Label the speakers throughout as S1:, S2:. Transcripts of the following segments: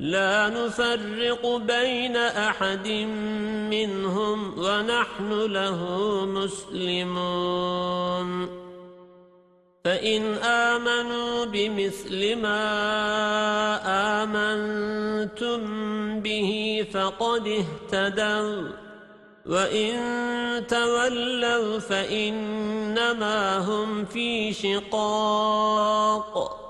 S1: لا نفرق بين أحد منهم ونحن له مسلمون. فإن آمنوا بمثل ما آمنتم به فقد اهتدوا وَإِن تَوَلَّوْا فَإِنَّمَا هُمْ فِي شِقَاقٍ.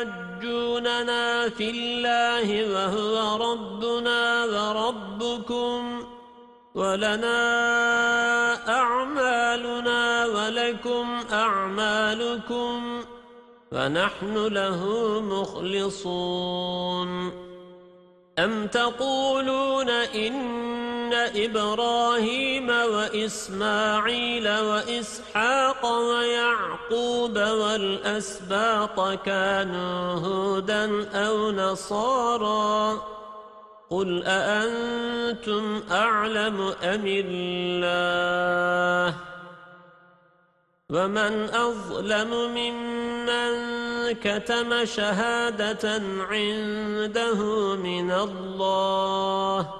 S1: أتحاجوننا في الله وهو ربنا وربكم ولنا أعمالنا ولكم أعمالكم ونحن له مخلصون أم تقولون إن إبراهيم وإسماعيل وإسحاق ويعقوب والأسباط كانوا هودا أو نصارا قل أأنتم أعلم أم الله ومن أظلم ممن كتم شهادة عنده من الله